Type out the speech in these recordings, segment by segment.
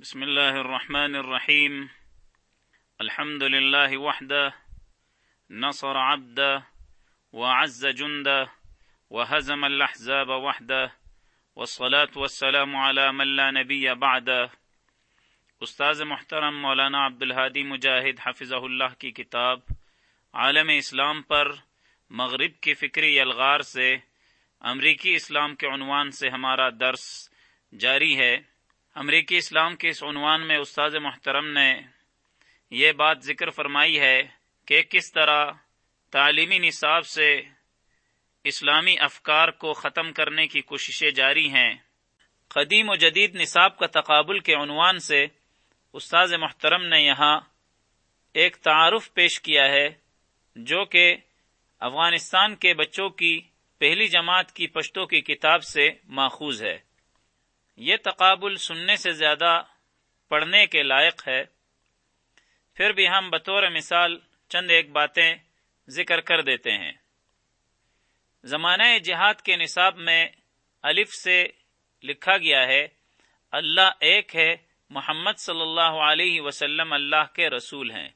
بسم الله الرحمن الرحيم. الحمد لله وحده. نصر عبده وعز جنده وهزم الأحزاب وحده. والصلاة والسلام على من لا نبي بعده. استاذ محترم مولانا عبدالحادی مجاہد حفظ اللہ کی کتاب عالم اسلام پر مغرب کی فکری الغار سے امریکی اسلام کے عنوان سے ہمارا درس جاری ہے۔ امریکی اسلام کے اس عنوان میں استاذ محترم نے یہ بات ذکر فرمائی ہے کہ کس طرح تعلیمی نصاب سے اسلامی افکار کو ختم کرنے کی کوششیں جاری ہیں۔ قدیم و جدید نصاب کا تقابل کے عنوان سے استاذ محترم نے یہاں ایک تعارف پیش کیا ہے جو کہ افغانستان کے بچوں کی پہلی جماعت کی پشتوں کی کتاب سے ماخوذ ہے۔ یہ تقابل سننے سے زیادہ پڑھنے کے لائق ہے۔ پھر بھی ہم بطور مثال چند ایک باتیں ذکر کر دیتے ہیں۔ زمانہ جہاد کے نصاب میں الف سے لکھا گیا ہے، اللہ ایک ہے، محمد صلی اللہ علیہ وسلم اللہ کے رسول ہیں۔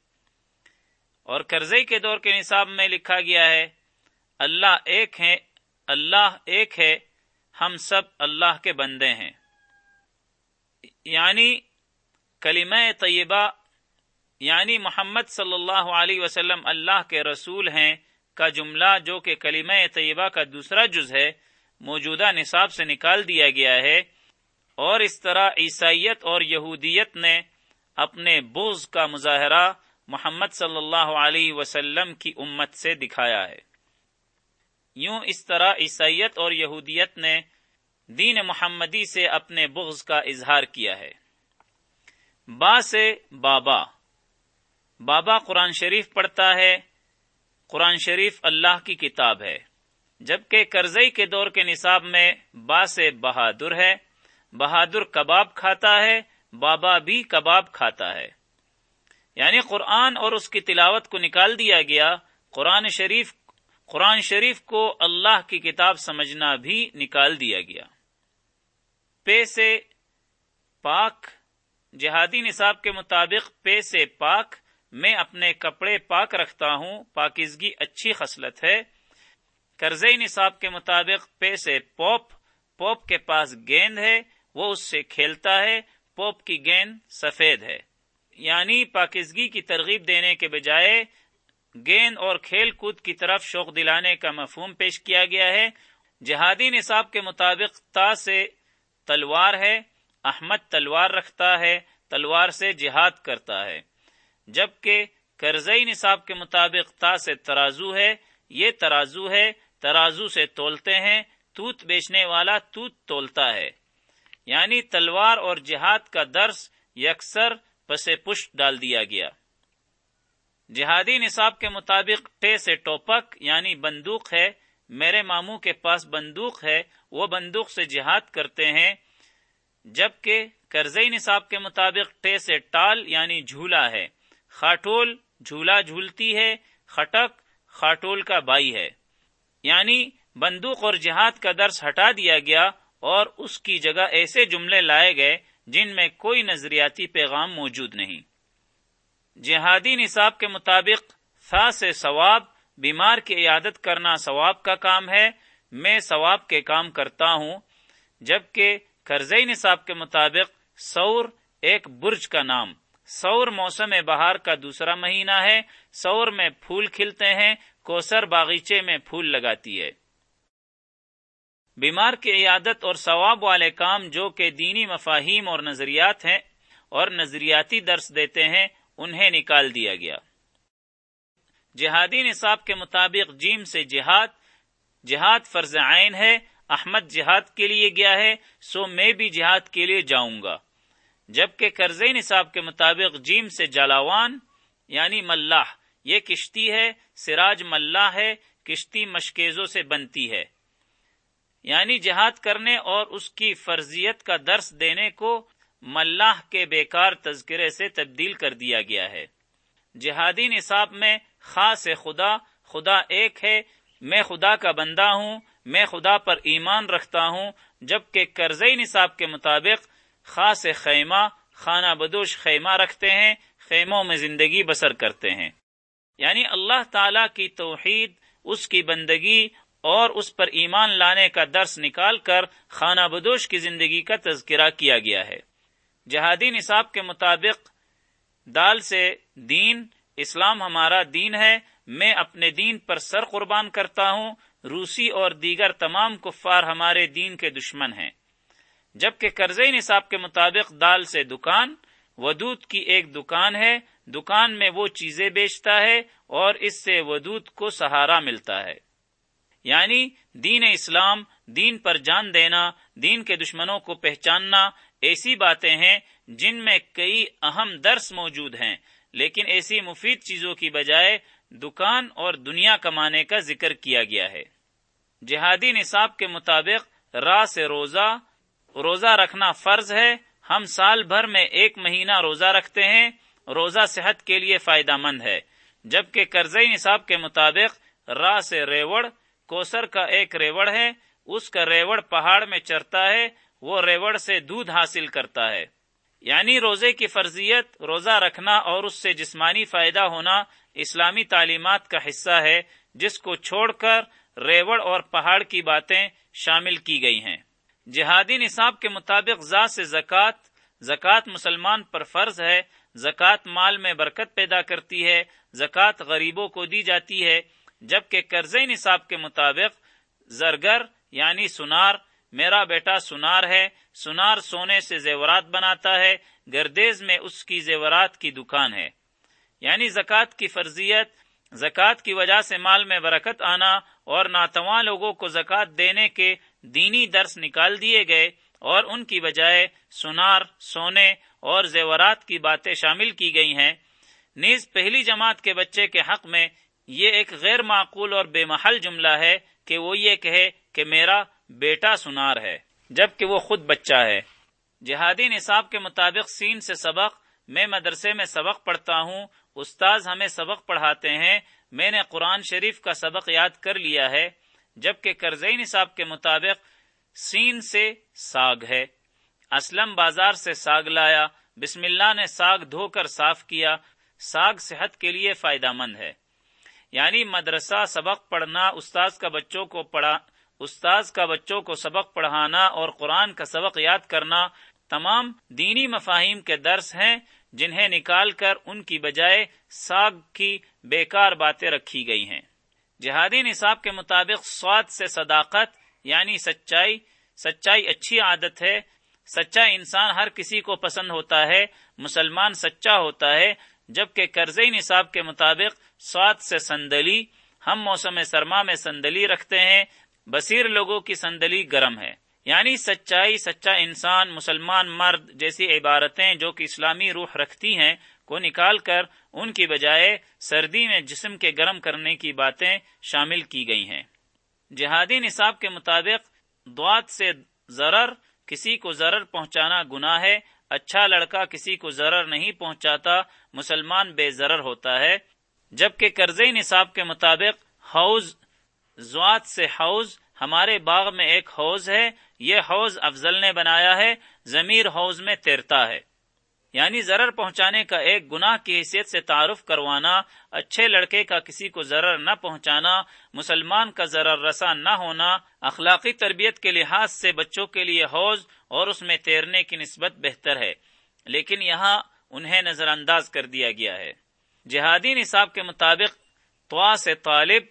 اور قرضے کے دور کے نصاب میں لکھا گیا ہے، اللہ ایک ہے اللہ ایک ہے، ہم سب اللہ کے بندے ہیں۔ یعنی کلمہ طیبہ یعنی محمد صلی اللہ علیہ وسلم اللہ کے رسول ہیں کا جملہ جو کہ کلمہ طیبہ کا دوسرا جز ہے، موجودہ نصاب سے نکال دیا گیا ہے۔ اور اس طرح عیسائیت اور یہودیت نے اپنے بوز کا مظاہرہ محمد صلی اللہ علیہ وسلم کی امت سے دکھایا ہے۔ یوں اس طرح عیسائیت اور یہودیت نے دین محمدی سے اپنے بغض کا اظہار کیا ہے۔ با سے بابا۔ بابا قرآن شریف پڑھتا ہے۔ قرآن شریف اللہ کی کتاب ہے۔ جبکہ کرزئی کے دور کے نصاب میں با سے بہادر ہے۔ بہادر کباب کھاتا ہے۔ بابا بھی کباب کھاتا ہے۔ یعنی قرآن اور اس کی تلاوت کو نکال دیا گیا۔ قرآن شریف قرآن شریف کو اللہ کی کتاب سمجھنا بھی نکال دیا گیا۔ پے سے پاک، جہادی نصاب کے مطابق پے سے پاک، میں اپنے کپڑے پاک رکھتا ہوں، پاکیزگی اچھی خصلت ہے۔ قرضے نصاب کے مطابق پے سے پوپ پوپ کے پاس گیند ہے، وہ اس سے کھیلتا ہے، پوپ کی گیند سفید ہے۔ یعنی پاکیزگی کی ترغیب دینے کے بجائے گیند اور کھیل کود کی طرف شوق دلانے کا مفہوم پیش کیا گیا ہے۔ جہادی نصاب کے مطابق تا سے تلوار ہے، احمد تلوار رکھتا ہے، تلوار سے جہاد کرتا ہے۔ جبکہ کرزئی نصاب کے مطابق تا سے ترازو ہے، یہ ترازو ہے، ترازو سے تولتے ہیں، توت بیچنے والا توت تولتا ہے۔ یعنی تلوار اور جہاد کا درس یکسر پس پشت ڈال دیا گیا۔ جہادی نصاب کے مطابق ٹے سے ٹوپک یعنی بندوق ہے، میرے ماموں کے پاس بندوق ہے وہ بندوق سے جہاد کرتے ہیں، جبکہ کرزئی نصاب کے مطابق ٹے سے ٹال یعنی جھولا ہے۔ خاٹول جھولا جھولتی ہے، خٹک خاٹول کا بائی ہے۔ یعنی بندوق اور جہاد کا درس ہٹا دیا گیا اور اس کی جگہ ایسے جملے لائے گئے جن میں کوئی نظریاتی پیغام موجود نہیں۔ جہادی نصاب کے مطابق فا سے ثواب، بیمار کی عیادت کرنا ثواب کا کام ہے۔ میں ثواب کے کام کرتا ہوں، جبکہ قرضئی نصاب کے مطابق سور ایک برج کا نام، سور موسم بہار کا دوسرا مہینہ ہے، سور میں پھول کھلتے ہیں، کوسر باغیچے میں پھول لگاتی ہے۔ بیمار کی عیادت اور ثواب والے کام جو کہ دینی مفاہیم اور نظریات ہیں اور نظریاتی درس دیتے ہیں، انہیں نکال دیا گیا۔ جہادی نصاب کے مطابق جیم سے جہاد جہاد فرض عین ہے، احمد جہاد کے لیے گیا ہے، سو میں بھی جہاد کے لیے جاؤں گا۔ جبکہ قرض نصاب کے مطابق جیم سے جالاوان یعنی ملاح، یہ کشتی ہے، سراج ملاح ہے، کشتی مشکیزوں سے بنتی ہے۔ یعنی جہاد کرنے اور اس کی فرضیت کا درس دینے کو ملاح کے بیکار تذکرے سے تبدیل کر دیا گیا ہے۔ جہادی نصاب میں خاص خدا خدا ایک ہے میں خدا کا بندہ ہوں، میں خدا پر ایمان رکھتا ہوں، جبکہ قرضئی نصاب کے مطابق خاص خیمہ، خانہ بدوش خیمہ رکھتے ہیں، خیموں میں زندگی بسر کرتے ہیں۔ یعنی اللہ تعالی کی توحید، اس کی بندگی اور اس پر ایمان لانے کا درس نکال کر خانہ بدوش کی زندگی کا تذکرہ کیا گیا ہے۔ جہادی نصاب کے مطابق دال سے دین، اسلام ہمارا دین ہے میں اپنے دین پر سر قربان کرتا ہوں، روسی اور دیگر تمام کفار ہمارے دین کے دشمن ہیں۔ جبکہ قرض نصاب کے مطابق دال سے دکان، ودود کی ایک دکان ہے، دکان میں وہ چیزیں بیچتا ہے اور اس سے ودود کو سہارا ملتا ہے۔ یعنی دین اسلام، دین پر جان دینا، دین کے دشمنوں کو پہچاننا، ایسی باتیں ہیں جن میں کئی اہم درس موجود ہیں۔ لیکن ایسی مفید چیزوں کی بجائے دکان اور دنیا کمانے کا ذکر کیا گیا ہے۔ جہادی نصاب کے مطابق راہ سے روزہ روزہ رکھنا فرض ہے۔ ہم سال بھر میں ایک مہینہ روزہ رکھتے ہیں۔ روزہ صحت کے لیے فائدہ مند ہے۔ جبکہ قرض نصاب کے مطابق راہ سے ریوڑ کوسر کا ایک ریوڑ ہے۔ اس کا ریوڑ پہاڑ میں چرتا ہے۔ وہ ریوڑ سے دودھ حاصل کرتا ہے۔ یعنی روزے کی فرضیت، روزہ رکھنا اور اس سے جسمانی فائدہ ہونا اسلامی تعلیمات کا حصہ ہے، جس کو چھوڑ کر ریوڑ اور پہاڑ کی باتیں شامل کی گئی ہیں۔ جہادی نصاب کے مطابق ذات سے زکوٰۃ زکوٰۃ مسلمان پر فرض ہے، زکوٰۃ مال میں برکت پیدا کرتی ہے، زکوٰۃ غریبوں کو دی جاتی ہے۔ جبکہ قرض نصاب کے مطابق زرگر یعنی سنار، میرا بیٹا سنار ہے، سنار سونے سے زیورات بناتا ہے، گردیز میں اس کی زیورات کی دکان ہے۔ یعنی زکوٰۃ کی فرضیت، زکوٰۃ کی وجہ سے مال میں برکت آنا اور ناتواں لوگوں کو زکوٰۃ دینے کے دینی درس نکال دیے گئے اور ان کی بجائے سنار، سونے اور زیورات کی باتیں شامل کی گئی ہیں۔ نیز پہلی جماعت کے بچے کے حق میں یہ ایک غیر معقول اور بے محل جملہ ہے کہ وہ یہ کہے کہ میرا بیٹا سنار ہے، جبکہ وہ خود بچہ ہے۔ جہادی نصاب کے مطابق سین سے سبق میں مدرسے میں سبق پڑھتا ہوں، استاذ ہمیں سبق پڑھاتے ہیں، میں نے قرآن شریف کا سبق یاد کر لیا ہے، جبکہ کرزئی نصاب کے مطابق سین سے ساگ ہے۔ اسلم بازار سے ساگ لایا، بسم اللہ نے ساگ دھو کر صاف کیا، ساگ صحت کے لیے فائدہ مند ہے۔ یعنی مدرسہ سبق پڑھنا، استاذ کا بچوں کو پڑھا، استاذ کا بچوں کو سبق پڑھانا اور قرآن کا سبق یاد کرنا تمام دینی مفاہیم کے درس ہیں۔ جنہیں نکال کر ان کی بجائے ساگ کی بیکار باتیں رکھی گئی ہیں۔ جہادی نصاب کے مطابق سواد سے صداقت یعنی سچائی سچائی اچھی عادت ہے، سچا انسان ہر کسی کو پسند ہوتا ہے، مسلمان سچا ہوتا ہے، جبکہ قرضی نصاب کے مطابق سواد سے سندلی ہم موسم سرما میں سندلی رکھتے ہیں، بصیر لوگوں کی سندلی گرم ہے۔ یعنی سچائی، سچا انسان، مسلمان مرد جیسی عبارتیں جو کہ اسلامی روح رکھتی ہیں، کو نکال کر ان کی بجائے سردی میں جسم کے گرم کرنے کی باتیں شامل کی گئی ہیں۔ جہادی نصاب کے مطابق دعات سے ضرر، کسی کو ضرر پہنچانا گناہ ہے اچھا لڑکا کسی کو ضرر نہیں پہنچاتا، مسلمان بے ضرر ہوتا ہے۔ جبکہ قرضی نصاب کے مطابق حوض، زوات سے حوض ہمارے باغ میں ایک حوض ہے، یہ حوض افضل نے بنایا ہے، ضمیر حوض میں تیرتا ہے۔ یعنی ضرر پہنچانے کا ایک گناہ کی حیثیت سے تعارف کروانا، اچھے لڑکے کا کسی کو ضرر نہ پہنچانا، مسلمان کا ضرر رسا نہ ہونا، اخلاقی تربیت کے لحاظ سے بچوں کے لیے حوض اور اس میں تیرنے کی نسبت بہتر ہے۔ لیکن یہاں انہیں نظر انداز کر دیا گیا ہے۔ جہادی نصاب کے مطابق توا سے طالب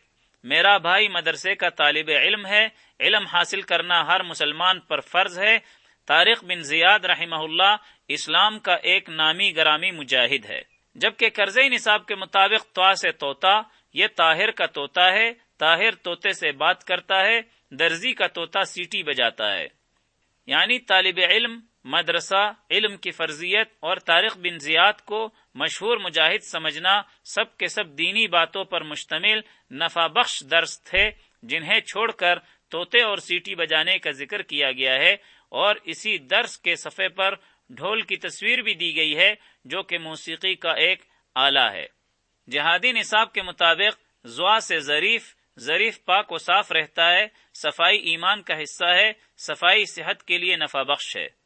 میرا بھائی مدرسے کا طالب علم ہے، علم حاصل کرنا ہر مسلمان پر فرض ہے۔ طارق بن زیاد رحمہ اللہ اسلام کا ایک نامی گرامی مجاہد ہے۔ جبکہ قرض نصاب کے مطابق تو سے توتا یہ طاہر کا توتا ہے۔ طاہر توتے سے بات کرتا ہے، درزی کا توتا سیٹی بجاتا ہے۔ یعنی طالب علم مدرسہ، علم کی فرضیت اور طارق بن زیاد کو مشہور مجاہد سمجھنا سب کے سب دینی باتوں پر مشتمل نفع بخش درس تھے، جنہیں چھوڑ کر توتے اور سیٹی بجانے کا ذکر کیا گیا ہے اور اسی درس کے صفحے پر ڈھول کی تصویر بھی دی گئی ہے، جو کہ موسیقی کا ایک آلہ ہے۔ جہادی نصاب کے مطابق، زوا سے ظریف ظریف پاک و صاف رہتا ہے، صفائی ایمان کا حصہ ہے، صفائی صحت کے لیے نفع بخش ہے۔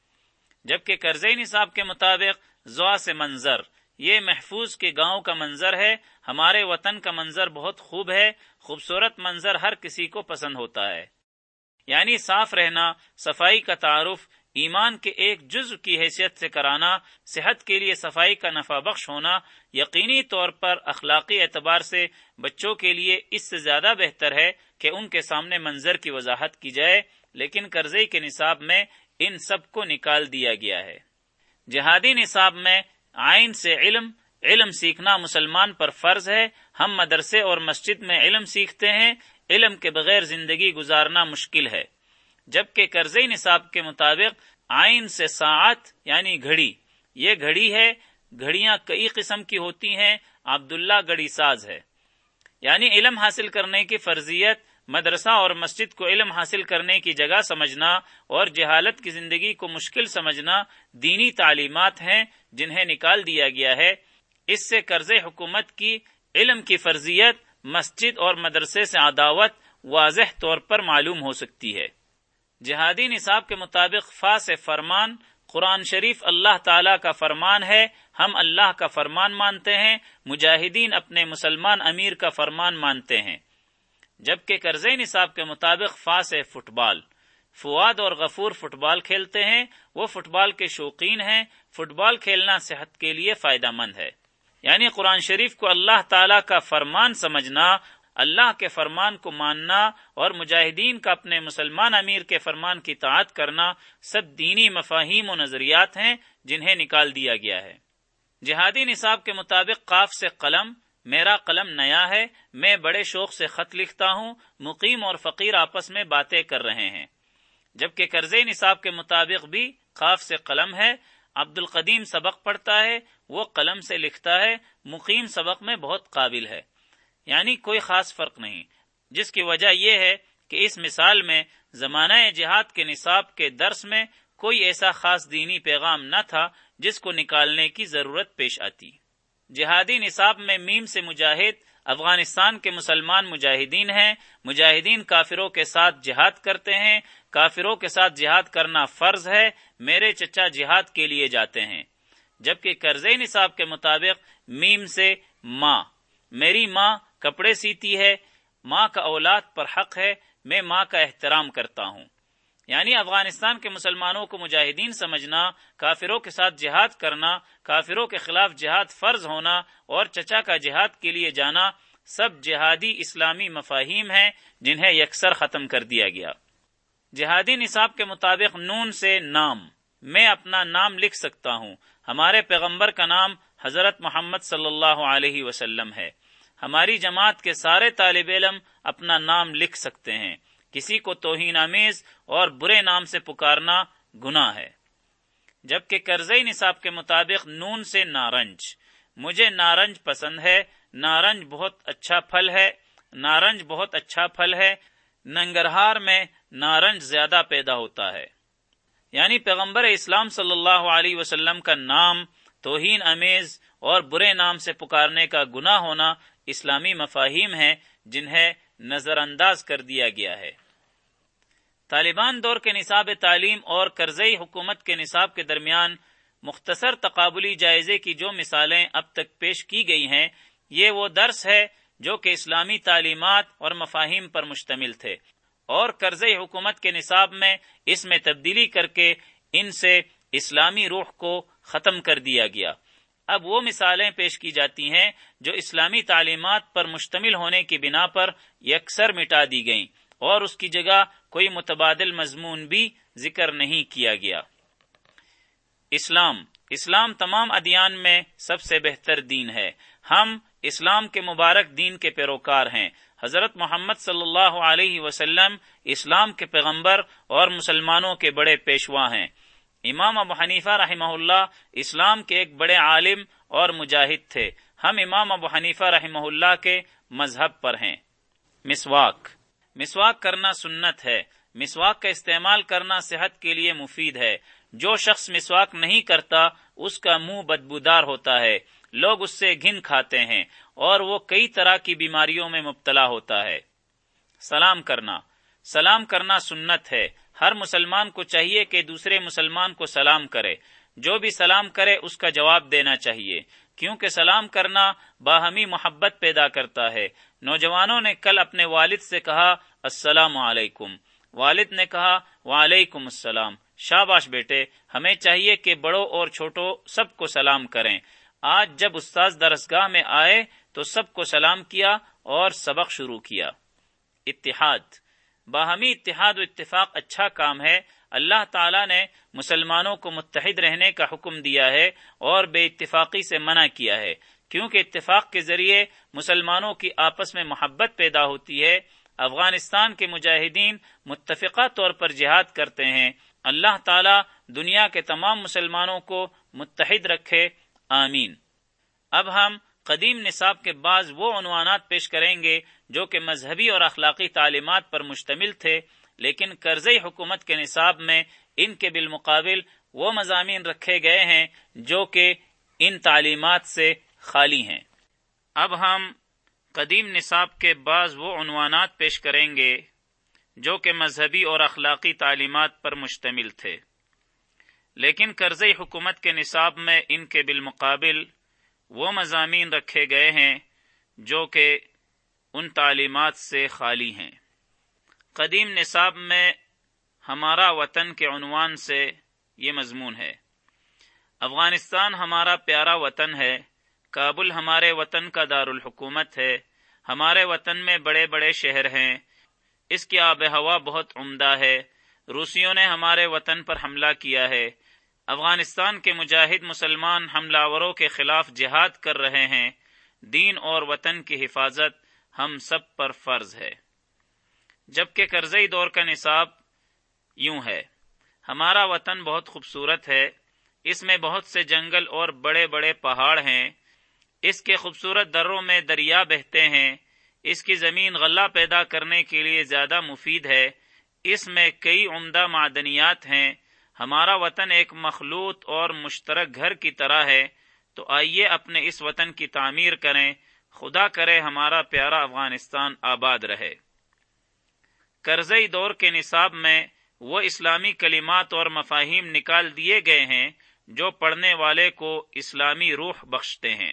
جبکہ قرض نصاب کے مطابق زوا سے منظر، یہ محفوظ کے گاؤں کا منظر ہے، ہمارے وطن کا منظر بہت خوب ہے، خوبصورت منظر ہر کسی کو پسند ہوتا ہے۔ یعنی صاف رہنا، صفائی کا تعارف، ایمان کے ایک جز کی حیثیت سے کرانا، صحت کے لیے صفائی کا نفع بخش ہونا، یقینی طور پر اخلاقی اعتبار سے بچوں کے لیے اس سے زیادہ بہتر ہے کہ ان کے سامنے منظر کی وضاحت کی جائے، لیکن قرضے کے نصاب میں ان سب کو نکال دیا گیا ہے۔ جہادی نصاب میں آئین سے علم علم سیکھنا مسلمان پر فرض ہے۔ ہم مدرسے اور مسجد میں علم سیکھتے ہیں۔ علم کے بغیر زندگی گزارنا مشکل ہے۔ جبکہ قرض نصاب کے مطابق آئین سے ساعت یعنی گھڑی، یہ گھڑی ہے۔ گھڑیاں کئی قسم کی ہوتی ہیں۔ عبداللہ گڑی ساز ہے۔ یعنی علم حاصل کرنے کی فرضیت مدرسہ اور مسجد کو علم حاصل کرنے کی جگہ سمجھنا اور جہالت کی زندگی کو مشکل سمجھنا دینی تعلیمات ہیں جنہیں نکال دیا گیا ہے۔ اس سے قرض حکومت کی علم کی فرضیت مسجد اور مدرسے سے عداوت واضح طور پر معلوم ہو سکتی ہے۔ جہادی نصاب کے مطابق فا سے فرمان، قرآن شریف اللہ تعالی کا فرمان ہے، ہم اللہ کا فرمان مانتے ہیں، مجاہدین اپنے مسلمان امیر کا فرمان مانتے ہیں۔ جبکہ قرض نصاب کے مطابق فا سے فٹ بال فواد اور غفور فٹ بال کھیلتے ہیں، وہ فٹ بال کے شوقین ہیں فٹ بال کھیلنا صحت کے لیے فائدہ مند ہے۔ یعنی قرآن شریف کو اللہ تعالی کا فرمان سمجھنا، اللہ کے فرمان کو ماننا اور مجاہدین کا اپنے مسلمان امیر کے فرمان کی تعات کرنا سب دینی مفاہیم و نظریات ہیں جنہیں نکال دیا گیا ہے۔ جہادی نصاب کے مطابق قاف سے قلم میرا قلم نیا ہے، میں بڑے شوق سے خط لکھتا ہوں، مقیم اور فقیر آپس میں باتیں کر رہے ہیں۔ جبکہ قرض نصاب کے مطابق بھی قاف سے قلم ہے عبد القدیم سبق پڑھتا ہے، وہ قلم سے لکھتا ہے، مقیم سبق میں بہت قابل ہے۔ یعنی کوئی خاص فرق نہیں۔ جس کی وجہ یہ ہے کہ اس مثال میں زمانہ جہاد کے نصاب کے درس میں کوئی ایسا خاص دینی پیغام نہ تھا جس کو نکالنے کی ضرورت پیش آتی۔ جہادی نصاب میں میم سے مجاہد، افغانستان کے مسلمان مجاہدین ہیں۔ مجاہدین کافروں کے ساتھ جہاد کرتے ہیں۔ کافروں کے ساتھ جہاد کرنا فرض ہے۔ میرے چچا جہاد کے لیے جاتے ہیں۔ جبکہ قرض نصاب کے مطابق میم سے ماں۔ میری ماں کپڑے سیتی ہے۔ ماں کا اولاد پر حق ہے۔ میں ماں کا احترام کرتا ہوں۔ یعنی افغانستان کے مسلمانوں کو مجاہدین سمجھنا، کافروں کے ساتھ جہاد کرنا، کافروں کے خلاف جہاد فرض ہونا اور چچا کا جہاد کے لیے جانا سب جہادی اسلامی مفاہیم ہیں جنہیں یکسر ختم کر دیا گیا۔ جہادی نصاب کے مطابق نون سے نام۔ میں اپنا نام لکھ سکتا ہوں۔ ہمارے پیغمبر کا نام حضرت محمد صلی اللہ علیہ وسلم ہے۔ ہماری جماعت کے سارے طالب علم اپنا نام لکھ سکتے ہیں۔ کسی کو توہین آمیز اور برے نام سے پکارنا گناہ ہے۔ جبکہ قرضی نصاب کے مطابق نون سے نارنج۔ مجھے نارنج پسند ہے۔ نارنج بہت اچھا پھل ہے۔ نارنج بہت اچھا پھل ہے۔ ننگرہار میں نارنج زیادہ پیدا ہوتا ہے۔ یعنی پیغمبر اسلام صلی اللہ علیہ وسلم کا نام توہین امیز اور برے نام سے پکارنے کا گناہ ہونا اسلامی مفاہیم ہیں جنہیں نظر انداز کر دیا گیا ہے۔ طالبان دور کے نصاب تعلیم اور قرضئی حکومت کے نصاب کے درمیان مختصر تقابلی جائزے کی جو مثالیں اب تک پیش کی گئی ہیں، یہ وہ درس ہے جو کہ اسلامی تعلیمات اور مفاہیم پر مشتمل تھے۔ اور قرضئی حکومت کے نصاب میں اس میں تبدیلی کر کے ان سے اسلامی روح کو ختم کر دیا گیا۔ اب وہ مثالیں پیش کی جاتی ہیں جو اسلامی تعلیمات پر مشتمل ہونے کی بنا پر یکسر مٹا دی گئیں۔ اور اس کی جگہ کوئی متبادل مضمون بھی ذکر نہیں کیا گیا۔ اسلام اسلام تمام ادیان میں سب سے بہتر دین ہے۔ ہم اسلام کے مبارک دین کے پیروکار ہیں۔ حضرت محمد صلی اللہ علیہ وسلم اسلام کے پیغمبر اور مسلمانوں کے بڑے پیشوا ہیں۔ امام ابو حنیفہ رحمہ اللہ اسلام کے ایک بڑے عالم اور مجاہد تھے۔ ہم امام ابو حنیفہ رحمہ اللہ کے مذہب پر ہیں۔ مسواک مسواک کرنا سنت ہے۔ مسواک کا استعمال کرنا صحت کے لیے مفید ہے۔ جو شخص مسواک نہیں کرتا، اس کا منہ بدبودار ہوتا ہے۔ لوگ اس سے گھن کھاتے ہیں اور وہ کئی طرح کی بیماریوں میں مبتلا ہوتا ہے۔ سلام کرنا۔ سلام کرنا سنت ہے۔ ہر مسلمان کو چاہیے کہ دوسرے مسلمان کو سلام کرے۔ جو بھی سلام کرے اس کا جواب دینا چاہیے۔ کیونکہ سلام کرنا باہمی محبت پیدا کرتا ہے۔ نوجوانوں نے کل اپنے والد سے کہا، السلام علیکم۔ والد نے کہا، وعلیکم السلام۔ شاباش بیٹے، ہمیں چاہیے کہ بڑوں اور چھوٹوں سب کو سلام کریں۔ آج جب استاذ درسگاہ میں آئے تو سب کو سلام کیا اور سبق شروع کیا۔ اتحاد۔ باہمی اتحاد و اتفاق اچھا کام ہے۔ اللہ تعالیٰ نے مسلمانوں کو متحد رہنے کا حکم دیا ہے اور بے اتفاقی سے منع کیا ہے۔ کیونکہ اتفاق کے ذریعے مسلمانوں کی آپس میں محبت پیدا ہوتی ہے، افغانستان کے مجاہدین متفقہ طور پر جہاد کرتے ہیں۔ اللہ تعالیٰ دنیا کے تمام مسلمانوں کو متحد رکھے۔ آمین۔ اب ہم قدیم نصاب کے بعض وہ عنوانات پیش کریں گے جو کہ مذہبی اور اخلاقی تعلیمات پر مشتمل تھے۔ لیکن قرضی حکومت کے نصاب میں ان کے بالمقابل وہ مضامین رکھے گئے ہیں جو کہ ان تعلیمات سے خالی ہیں۔ اب ہم قدیم نصاب کے بعض وہ عنوانات پیش کریں گے جو کہ مذہبی اور اخلاقی تعلیمات پر مشتمل تھے۔ لیکن قرضی حکومت کے نصاب میں ان کے بالمقابل وہ مضامین رکھے گئے ہیں جو کہ ان تعلیمات سے خالی ہیں۔ قدیم نصاب میں ہمارا وطن کے عنوان سے یہ مضمون ہے۔ افغانستان ہمارا پیارا وطن ہے، کابل ہمارے وطن کا دارالحکومت ہے، ہمارے وطن میں بڑے بڑے شہر ہیں۔ اس کی آب ہوا بہت عمدہ ہے، روسیوں نے ہمارے وطن پر حملہ کیا ہے۔ افغانستان کے مجاہد مسلمان حملہ کے خلاف جہاد کر رہے ہیں۔ دین اور وطن کی حفاظت ہم سب پر فرض ہے۔ جبکہ قرضئی دور کا نصاب یوں ہے۔ ہمارا وطن بہت خوبصورت ہے۔ اس میں بہت سے جنگل اور بڑے بڑے پہاڑ ہیں۔ اس کے خوبصورت دروں میں دریا بہتے ہیں۔ اس کی زمین غلہ پیدا کرنے کے لیے زیادہ مفید ہے۔ اس میں کئی عمدہ معدنیات ہیں۔ ہمارا وطن ایک مخلوط اور مشترک گھر کی طرح ہے۔ تو آئیے اپنے اس وطن کی تعمیر کریں۔ خدا کرے ہمارا پیارا افغانستان آباد رہے۔ کرزئی دور کے نصاب میں وہ اسلامی کلمات اور مفاہیم نکال دیے گئے ہیں جو پڑھنے والے کو اسلامی روح بخشتے ہیں۔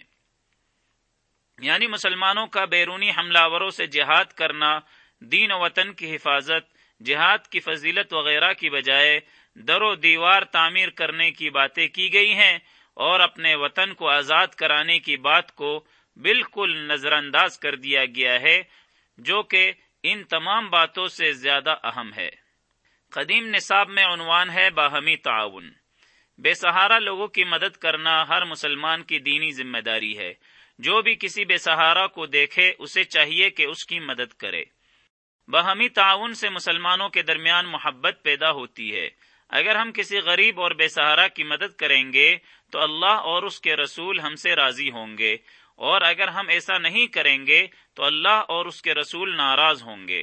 یعنی مسلمانوں کا بیرونی حملہ سے جہاد کرنا، دین و وطن کی حفاظت، جہاد کی فضیلت وغیرہ کی بجائے در و دیوار تعمیر کرنے کی باتیں کی گئی ہیں اور اپنے وطن کو آزاد کرانے کی بات کو بالکل نظر انداز کر دیا گیا ہے، جو کہ ان تمام باتوں سے زیادہ اہم ہے۔ قدیم نصاب میں عنوان ہے باہمی تعاون۔ بے سہارا لوگوں کی مدد کرنا ہر مسلمان کی دینی ذمہ داری ہے۔ جو بھی کسی بے سہارا کو دیکھے، اسے چاہیے کہ اس کی مدد کرے۔ باہمی تعاون سے مسلمانوں کے درمیان محبت پیدا ہوتی ہے۔ اگر ہم کسی غریب اور بے سہارا کی مدد کریں گے، تو اللہ اور اس کے رسول ہم سے راضی ہوں گے۔ اور اگر ہم ایسا نہیں کریں گے تو اللہ اور اس کے رسول ناراض ہوں گے۔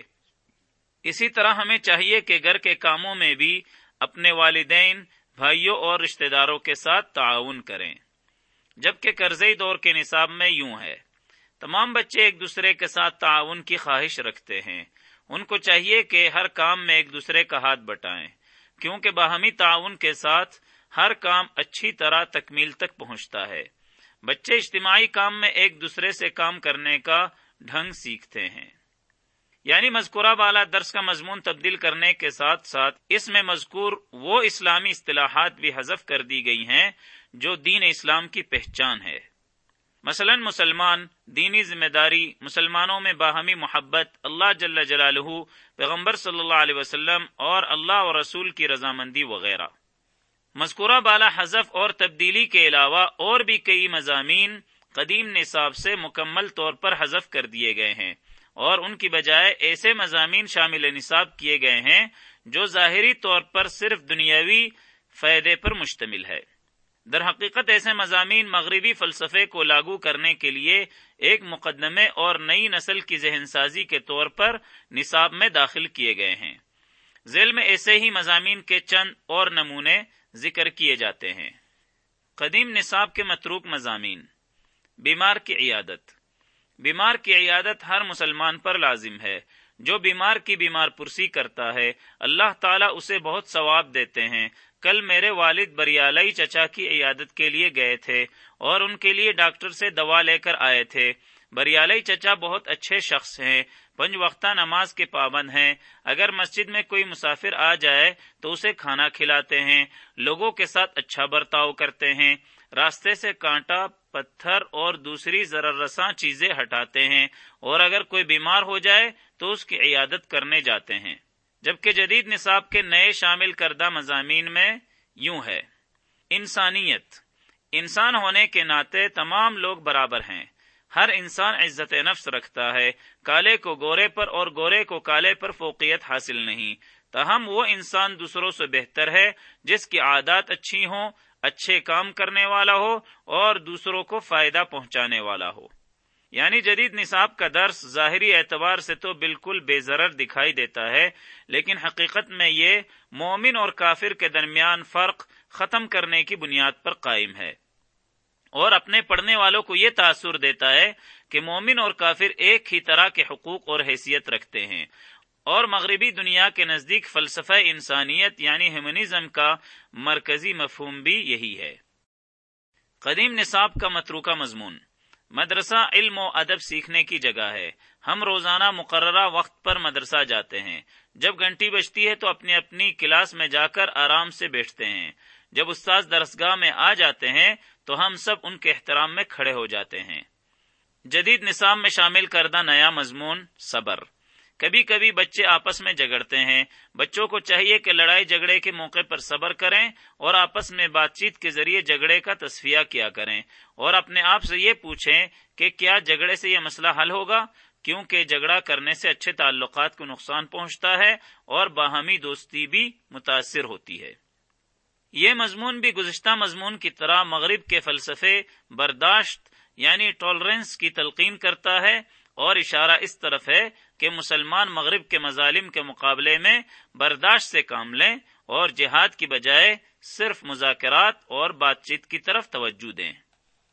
اسی طرح ہمیں چاہیے کہ گھر کے کاموں میں بھی اپنے والدین، بھائیوں اور رشتہ داروں کے ساتھ تعاون کریں۔ جبکہ قرضی دور کے نصاب میں یوں ہے۔ تمام بچے ایک دوسرے کے ساتھ تعاون کی خواہش رکھتے ہیں۔ ان کو چاہیے کہ ہر کام میں ایک دوسرے کا ہاتھ بٹائیں، کیونکہ باہمی تعاون کے ساتھ ہر کام اچھی طرح تکمیل تک پہنچتا ہے۔ بچے اجتماعی کام میں ایک دوسرے سے کام کرنے کا ڈھنگ سیکھتے ہیں۔ یعنی مذکورہ والا درس کا مضمون تبدیل کرنے کے ساتھ ساتھ اس میں مذکور وہ اسلامی اصطلاحات بھی حذف کر دی گئی ہیں جو دین اسلام کی پہچان ہے۔ مثلا مسلمان، دینی ذمہ داری، مسلمانوں میں باہمی محبت، اللہ جل جلالہ، پیغمبر صلی اللہ علیہ وسلم اور اللہ و رسول کی رضامندی وغیرہ۔ مذکورہ بالا حذف اور تبدیلی کے علاوہ اور بھی کئی مضامین قدیم نصاب سے مکمل طور پر حذف کر دیے گئے ہیں اور ان کی بجائے ایسے مضامین شامل نصاب کیے گئے ہیں جو ظاہری طور پر صرف دنیاوی فائدے پر مشتمل ہے۔ در حقیقت ایسے مضامین مغربی فلسفے کو لاگو کرنے کے لیے ایک مقدمے اور نئی نسل کی ذہن سازی کے طور پر نصاب میں داخل کیے گئے ہیں۔ ذیل میں ایسے ہی مضامین کے چند اور نمونے ذکر کیے جاتے ہیں۔ قدیم نصاب کے متروک مضامین۔ بیمار کی عیادت۔ بیمار کی عیادت ہر مسلمان پر لازم ہے۔ جو بیمار کی بیمار پرسی کرتا ہے، اللہ تعالیٰ اسے بہت ثواب دیتے ہیں۔ کل میرے والد بریالئی چچا کی عیادت کے لیے گئے تھے اور ان کے لیے ڈاکٹر سے دوا لے کر آئے تھے۔ بریالئی چچا بہت اچھے شخص ہیں، پنج وقتہ نماز کے پابند ہیں۔ اگر مسجد میں کوئی مسافر آ جائے تو اسے کھانا کھلاتے ہیں، لوگوں کے ساتھ اچھا برتاؤ کرتے ہیں۔ راستے سے کانٹا، پتھر اور دوسری ضرر رساں چیزیں ہٹاتے ہیں۔ اور اگر کوئی بیمار ہو جائے تو اس کی عیادت کرنے جاتے ہیں۔ جبکہ جدید نصاب کے نئے شامل کردہ مضامین میں یوں ہے۔ انسانیت۔ انسان ہونے کے ناطے تمام لوگ برابر ہیں۔ ہر انسان عزت نفس رکھتا ہے۔ کالے کو گورے پر اور گورے کو کالے پر فوقیت حاصل نہیں۔ تاہم وہ انسان دوسروں سے بہتر ہے، جس کی عادات اچھی ہوں، اچھے کام کرنے والا ہو اور دوسروں کو فائدہ پہنچانے والا ہو۔ یعنی جدید نصاب کا درس ظاہری اعتبار سے تو بالکل بے ضرر دکھائی دیتا ہے، لیکن حقیقت میں یہ مومن اور کافر کے درمیان فرق ختم کرنے کی بنیاد پر قائم ہے۔ اور اپنے پڑھنے والوں کو یہ تاثر دیتا ہے کہ مومن اور کافر ایک ہی طرح کے حقوق اور حیثیت رکھتے ہیں۔ اور مغربی دنیا کے نزدیک فلسفہ انسانیت یعنی ہیومنزم کا مرکزی مفہوم بھی یہی ہے۔ قدیم نصاب کا متروکہ مضمون۔ مدرسہ علم و ادب سیکھنے کی جگہ ہے۔ ہم روزانہ مقررہ وقت پر مدرسہ جاتے ہیں۔ جب گھنٹی بجتی ہے تو اپنی اپنی کلاس میں جا کر آرام سے بیٹھتے ہیں۔ جب استاذ درسگاہ میں آ جاتے ہیں تو ہم سب ان کے احترام میں کھڑے ہو جاتے ہیں۔ جدید نصاب میں شامل کردہ نیا مضمون، صبر۔ کبھی کبھی بچے آپس میں جگڑتے ہیں۔ بچوں کو چاہیے کہ لڑائی جھگڑے کے موقع پر صبر کریں اور آپس میں بات چیت کے ذریعے جھگڑے کا تصفیہ کیا کریں۔ اور اپنے آپ سے یہ پوچھیں کہ کیا جھگڑے سے یہ مسئلہ حل ہوگا؟ کیونکہ جھگڑا کرنے سے اچھے تعلقات کو نقصان پہنچتا ہے اور باہمی دوستی بھی متاثر ہوتی ہے۔ یہ مضمون بھی گزشتہ مضمون کی طرح مغرب کے فلسفے، برداشت یعنی ٹالرنس کی تلقین کرتا ہے اور اشارہ اس طرف ہے کہ مسلمان مغرب کے مظالم کے مقابلے میں برداشت سے کام لیں اور جہاد کی بجائے صرف مذاکرات اور بات چیت کی طرف توجہ دیں۔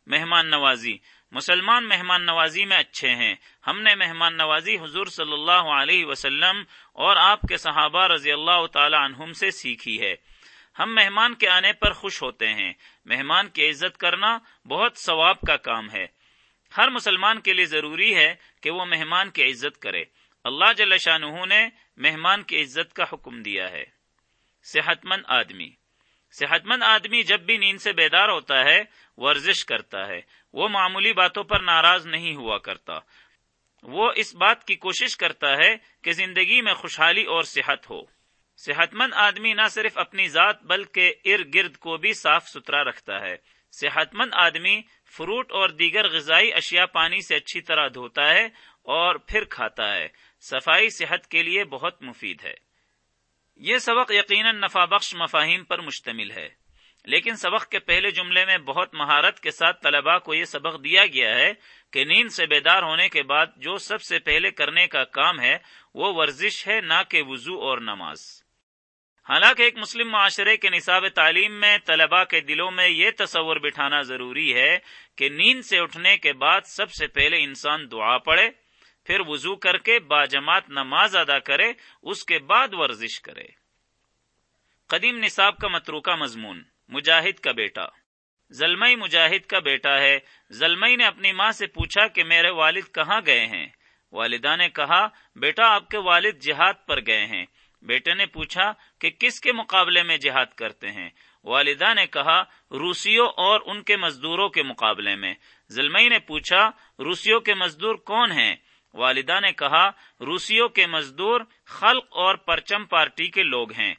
مہمان نوازی، مسلمان مہمان نوازی میں اچھے ہیں۔ ہم نے مہمان نوازی حضور صلی اللہ علیہ وسلم اور آپ کے صحابہ رضی اللہ تعالی عنہم سے سیکھی ہے۔ ہم مہمان کے آنے پر خوش ہوتے ہیں۔ مہمان کی عزت کرنا بہت ثواب کا کام ہے۔ ہر مسلمان کے لیے ضروری ہے کہ وہ مہمان کی عزت کرے۔ اللہ جل شاہ نے مہمان کی عزت کا حکم دیا ہے۔ صحت مند آدمی۔ صحت مند آدمی جب بھی نیند سے بیدار ہوتا ہے، ورزش کرتا ہے۔ وہ معمولی باتوں پر ناراض نہیں ہوا کرتا۔ وہ اس بات کی کوشش کرتا ہے کہ زندگی میں خوشحالی اور صحت ہو۔ صحت مند آدمی نہ صرف اپنی ذات بلکہ ارد گرد کو بھی صاف ستھرا رکھتا ہے۔ صحت مند آدمی فروٹ اور دیگر غذائی اشیاء پانی سے اچھی طرح دھوتا ہے اور پھر کھاتا ہے۔ صفائی صحت کے لیے بہت مفید ہے۔ یہ سبق یقیناً نفع بخش مفاہیم پر مشتمل ہے۔ لیکن سبق کے پہلے جملے میں بہت مہارت کے ساتھ طلباء کو یہ سبق دیا گیا ہے کہ نیند سے بیدار ہونے کے بعد جو سب سے پہلے کرنے کا کام ہے وہ ورزش ہے، نہ کہ وضو اور نماز۔ حالانکہ ایک مسلم معاشرے کے نصاب تعلیم میں طلباء کے دلوں میں یہ تصور بٹھانا ضروری ہے کہ نیند سے اٹھنے کے بعد سب سے پہلے انسان دعا پڑھے، پھر وضو کر کے باجماعت نماز ادا کرے، اس کے بعد ورزش کرے۔ قدیم نصاب کا متروکہ مضمون، مجاہد کا بیٹا۔ زلمئی مجاہد کا بیٹا ہے۔ زلمئی نے اپنی ماں سے پوچھا کہ میرے والد کہاں گئے ہیں؟ والدہ نے کہا، بیٹا، آپ کے والد جہاد پر گئے ہیں۔ بیٹے نے پوچھا کہ کس کے مقابلے میں جہاد کرتے ہیں؟ والدہ نے کہا، روسیوں اور ان کے مزدوروں کے مقابلے میں۔ ظلمئی نے پوچھا، روسیوں کے مزدور کون ہیں؟ والدہ نے کہا، روسیوں کے مزدور خلق اور پرچم پارٹی کے لوگ ہیں۔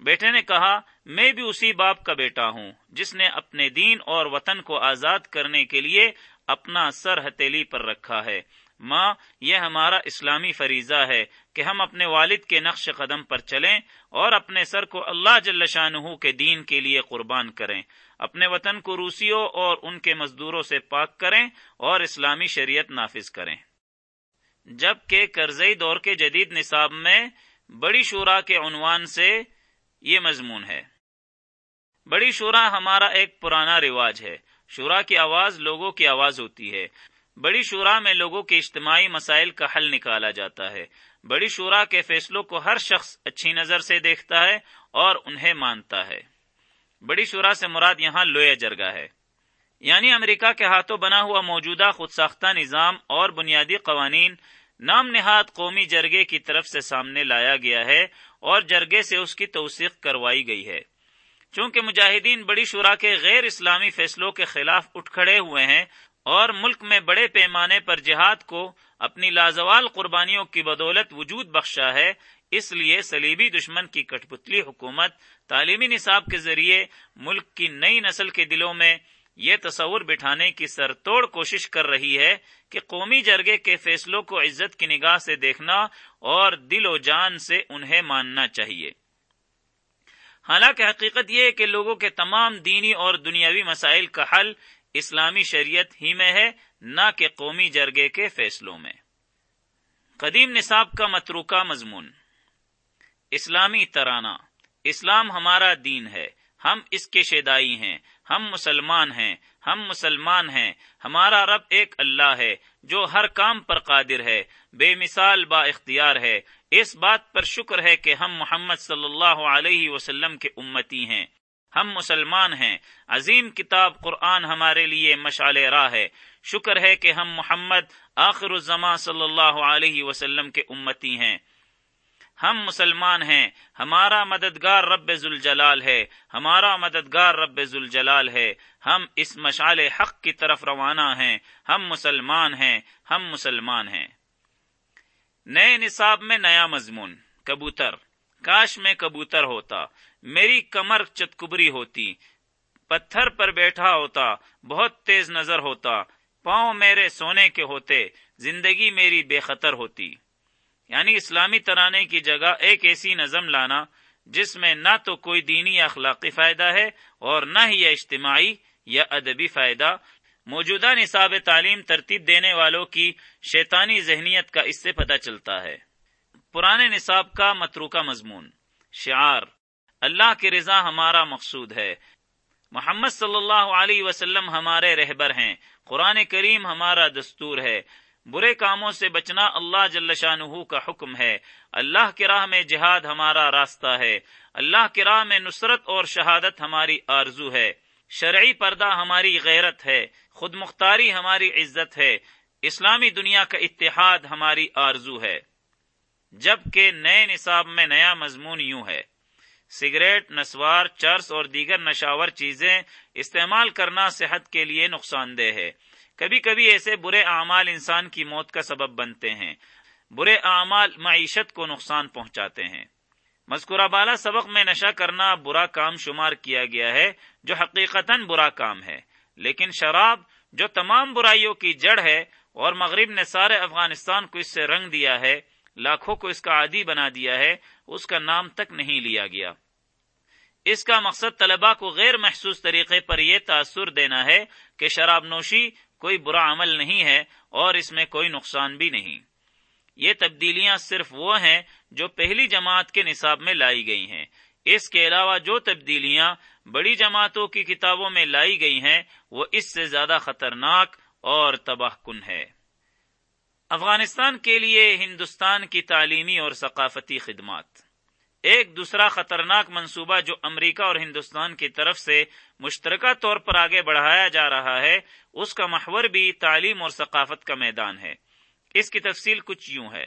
بیٹے نے کہا، میں بھی اسی باپ کا بیٹا ہوں، جس نے اپنے دین اور وطن کو آزاد کرنے کے لیے اپنا سر ہتیلی پر رکھا ہے۔ ماں، یہ ہمارا اسلامی فریضہ ہے کہ ہم اپنے والد کے نقش قدم پر چلیں اور اپنے سر کو اللہ جل شاہ کے دین کے لیے قربان کریں۔ اپنے وطن کو روسیوں اور ان کے مزدوروں سے پاک کریں اور اسلامی شریعت نافذ کریں۔ جبکہ کرزئی دور کے جدید نصاب میں بڑی شورا کے عنوان سے یہ مضمون ہے۔ بڑی شورا ہمارا ایک پرانا رواج ہے۔ شورا کی آواز لوگوں کی آواز ہوتی ہے۔ بڑی شورا میں لوگوں کے اجتماعی مسائل کا حل نکالا جاتا ہے۔ بڑی شورا کے فیصلوں کو ہر شخص اچھی نظر سے دیکھتا ہے اور انہیں مانتا ہے۔ بڑی شورا سے مراد یہاں لویا جرگا ہے۔ یعنی امریکہ کے ہاتھوں بنا ہوا موجودہ خود ساختہ نظام اور بنیادی قوانین نام نہاد قومی جرگے کی طرف سے سامنے لایا گیا ہے اور جرگے سے اس کی توثیق کروائی گئی ہے۔ چونکہ مجاہدین بڑی شورا کے غیر اسلامی فیصلوں کے خلاف اٹھ کھڑے ہوئے ہیں اور ملک میں بڑے پیمانے پر جہاد کو اپنی لازوال قربانیوں کی بدولت وجود بخشا ہے، اس لیے سلیبی دشمن کی کٹ پتلی حکومت تعلیمی نصاب کے ذریعے ملک کی نئی نسل کے دلوں میں یہ تصور بٹھانے کی سر توڑ کوشش کر رہی ہے کہ قومی جرگے کے فیصلوں کو عزت کی نگاہ سے دیکھنا اور دل و جان سے انہیں ماننا چاہیے۔ حالانکہ حقیقت یہ ہے کہ لوگوں کے تمام دینی اور دنیاوی مسائل کا حل اسلامی شریعت ہی میں ہے، نہ کہ قومی جرگے کے فیصلوں میں۔ قدیم نصاب کا متروکہ مضمون۔ اسلامی ترانہ۔ اسلام ہمارا دین ہے۔ ہم اس کے شیدائی ہیں۔ ہم مسلمان ہیں۔ ہم مسلمان ہیں۔ ہمارا رب ایک اللہ ہے جو ہر کام پر قادر ہے، بے مثال با اختیار ہے۔ اس بات پر شکر ہے کہ ہم محمد صلی اللہ علیہ وسلم کے امتی ہیں۔ ہم مسلمان ہیں۔ عظیم کتاب قرآن ہمارے لیے مشعل راہ ہے۔ شکر ہے کہ ہم محمد آخر الزما صلی اللہ علیہ وسلم کے امتی ہیں۔ ہم مسلمان ہیں۔ ہمارا مددگار رب ذوالجلال ہے۔ ہمارا مددگار رب ذوالجلال ہے۔ ہم اس مشعل حق کی طرف روانہ ہیں۔ ہم مسلمان ہیں۔ ہم مسلمان ہیں۔ نئے نصاب میں نیا مضمون۔ کبوتر۔ کاش میں کبوتر ہوتا۔ میری کمر چتکبری ہوتی، پتھر پر بیٹھا ہوتا، بہت تیز نظر ہوتا، پاؤں میرے سونے کے ہوتے، زندگی میری بے خطر ہوتی۔ یعنی اسلامی ترانے کی جگہ ایک ایسی نظم لانا، جس میں نہ تو کوئی دینی یا اخلاقی فائدہ ہے اور نہ ہی یہ اجتماعی یا ادبی فائدہ۔ موجودہ نصاب تعلیم ترتیب دینے والوں کی شیطانی ذہنیت کا اس سے پتہ چلتا ہے۔ پرانے نصاب کا متروکہ مضمون، شعار۔ اللہ کی رضا ہمارا مقصود ہے۔ محمد صلی اللہ علیہ وسلم ہمارے رہبر ہیں۔ قرآن کریم ہمارا دستور ہے۔ برے کاموں سے بچنا اللہ جلشانہ کا حکم ہے۔ اللہ کی راہ میں جہاد ہمارا راستہ ہے۔ اللہ کی راہ میں نصرت اور شہادت ہماری آرزو ہے۔ شرعی پردہ ہماری غیرت ہے۔ خود مختاری ہماری عزت ہے۔ اسلامی دنیا کا اتحاد ہماری آرزو ہے۔ جبکہ نئے نصاب میں نیا مضمون یوں ہے۔ سگریٹ، نسوار، چرس اور دیگر نشاور چیزیں استعمال کرنا صحت کے لیے نقصان دہ ہے۔ کبھی کبھی ایسے برے اعمال انسان کی موت کا سبب بنتے ہیں۔ برے اعمال معیشت کو نقصان پہنچاتے ہیں۔ مذکورہ بالا سبق میں نشہ کرنا برا کام شمار کیا گیا ہے، جو حقیقتا برا کام ہے۔ لیکن شراب، جو تمام برائیوں کی جڑ ہے اور مغرب نے سارے افغانستان کو اس سے رنگ دیا ہے لاکھوں کو اس کا عادی بنا دیا ہے، اس کا نام تک نہیں لیا گیا۔ اس کا مقصد طلبہ کو غیر محسوس طریقے پر یہ تاثر دینا ہے کہ شراب نوشی کوئی برا عمل نہیں ہے اور اس میں کوئی نقصان بھی نہیں۔ یہ تبدیلیاں صرف وہ ہیں جو پہلی جماعت کے نصاب میں لائی گئی ہیں۔ اس کے علاوہ جو تبدیلیاں بڑی جماعتوں کی کتابوں میں لائی گئی ہیں، وہ اس سے زیادہ خطرناک اور تباہ کن ہے افغانستان کے لیے ہندوستان کی تعلیمی اور ثقافتی خدمات۔ ایک دوسرا خطرناک منصوبہ جو امریکہ اور ہندوستان کی طرف سے مشترکہ طور پر آگے بڑھایا جا رہا ہے، اس کا محور بھی تعلیم اور ثقافت کا میدان ہے۔ اس کی تفصیل کچھ یوں ہے۔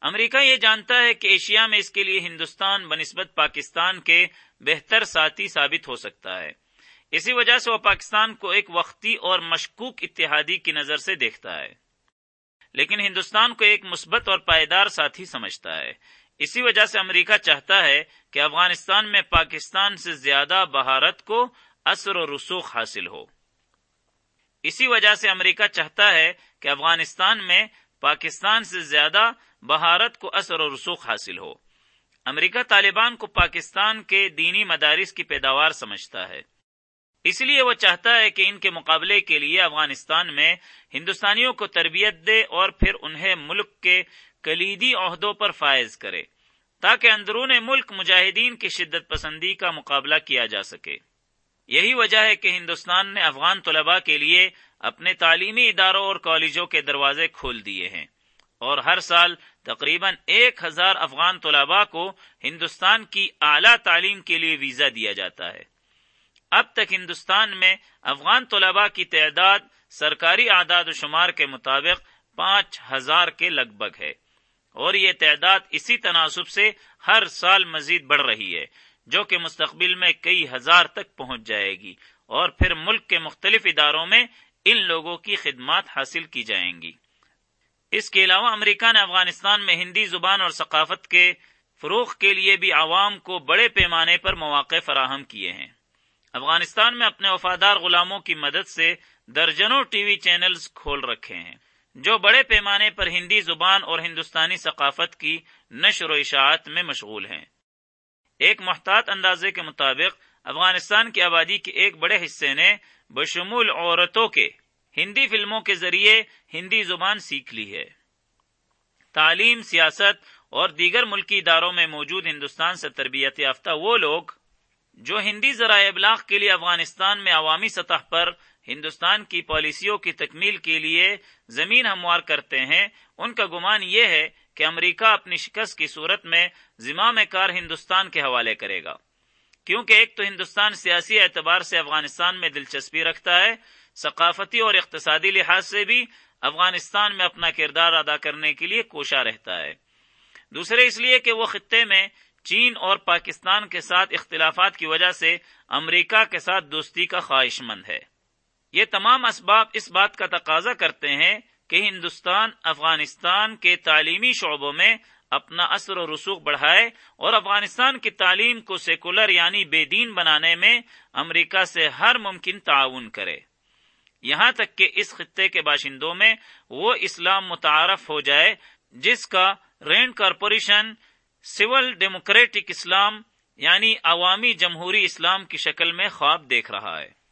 امریکہ یہ جانتا ہے کہ ایشیا میں اس کے لیے ہندوستان بنسبت پاکستان کے بہتر ساتھی ثابت ہو سکتا ہے۔ اسی وجہ سے وہ پاکستان کو ایک وقتی اور مشکوک اتحادی کی نظر سے دیکھتا ہے۔ لیکن ہندوستان کو ایک مثبت اور پائیدار ساتھی سمجھتا ہے۔ اسی وجہ سے امریکہ چاہتا ہے کہ افغانستان میں پاکستان سے زیادہ بھارت کو اثر و رسوخ حاصل ہو۔ اسی وجہ سے امریکہ چاہتا ہے کہ افغانستان میں پاکستان سے زیادہ بھارت کو اثر و رسوخ حاصل ہو۔ امریکہ طالبان کو پاکستان کے دینی مدارس کی پیداوار سمجھتا ہے۔ اس لیے وہ چاہتا ہے کہ ان کے مقابلے کے لیے افغانستان میں ہندوستانیوں کو تربیت دے اور پھر انہیں ملک کے کلیدی عہدوں پر فائز کرے، تاکہ اندرون ملک مجاہدین کی شدت پسندی کا مقابلہ کیا جا سکے۔ یہی وجہ ہے کہ ہندوستان نے افغان طلباء کے لیے اپنے تعلیمی اداروں اور کالجوں کے دروازے کھول دیے ہیں اور ہر سال تقریباً ایک ہزار افغان طلباء کو ہندوستان کی اعلی تعلیم کے لیے ویزا دیا جاتا ہے۔ اب تک ہندوستان میں افغان طلباء کی تعداد سرکاری اعداد و شمار کے مطابق پانچ ہزار کے لگ بھگ ہے۔ اور یہ تعداد اسی تناسب سے ہر سال مزید بڑھ رہی ہے، جو کہ مستقبل میں کئی ہزار تک پہنچ جائے گی۔ اور پھر ملک کے مختلف اداروں میں ان لوگوں کی خدمات حاصل کی جائیں گی۔ اس کے علاوہ امریکہ نے افغانستان میں ہندی زبان اور ثقافت کے فروغ کے لیے بھی عوام کو بڑے پیمانے پر مواقع فراہم کیے ہیں۔ افغانستان میں اپنے وفادار غلاموں کی مدد سے درجنوں ٹی وی چینلز کھول رکھے ہیں، جو بڑے پیمانے پر ہندی زبان اور ہندوستانی ثقافت کی نشر و اشاعت میں مشغول ہیں۔ ایک محتاط اندازے کے مطابق، افغانستان کی آبادی کے ایک بڑے حصے نے بشمول عورتوں کے ہندی فلموں کے ذریعے ہندی زبان سیکھ لی ہے۔ تعلیم، سیاست اور دیگر ملکی اداروں میں موجود ہندوستان سے تربیت یافتہ وہ لوگ جو ہندی ذرائع ابلاغ کے لیے افغانستان میں عوامی سطح پر ہندوستان کی پالیسیوں کی تکمیل کے لیے زمین ہموار کرتے ہیں، ان کا گمان یہ ہے کہ امریکہ اپنی شکست کی صورت میں زمام کار ہندوستان کے حوالے کرے گا۔ کیونکہ ایک تو ہندوستان سیاسی اعتبار سے افغانستان میں دلچسپی رکھتا ہے، ثقافتی اور اقتصادی لحاظ سے بھی افغانستان میں اپنا کردار ادا کرنے کے لیے کوشاں رہتا ہے۔ دوسرے اس لیے کہ وہ خطے میں چین اور پاکستان کے ساتھ اختلافات کی وجہ سے امریکہ کے ساتھ دوستی کا خواہش مند ہے۔ یہ تمام اسباب اس بات کا تقاضا کرتے ہیں کہ ہندوستان، افغانستان کے تعلیمی شعبوں میں اپنا اثر و رسوخ بڑھائے اور افغانستان کی تعلیم کو سیکولر یعنی بے دین بنانے میں امریکہ سے ہر ممکن تعاون کرے۔ یہاں تک کہ اس خطے کے باشندوں میں وہ اسلام متعارف ہو جائے جس کا Rand corporation civil democratic Islam یعنی عوامی جمہوری اسلام کی شکل میں خواب دیکھ رہا ہے۔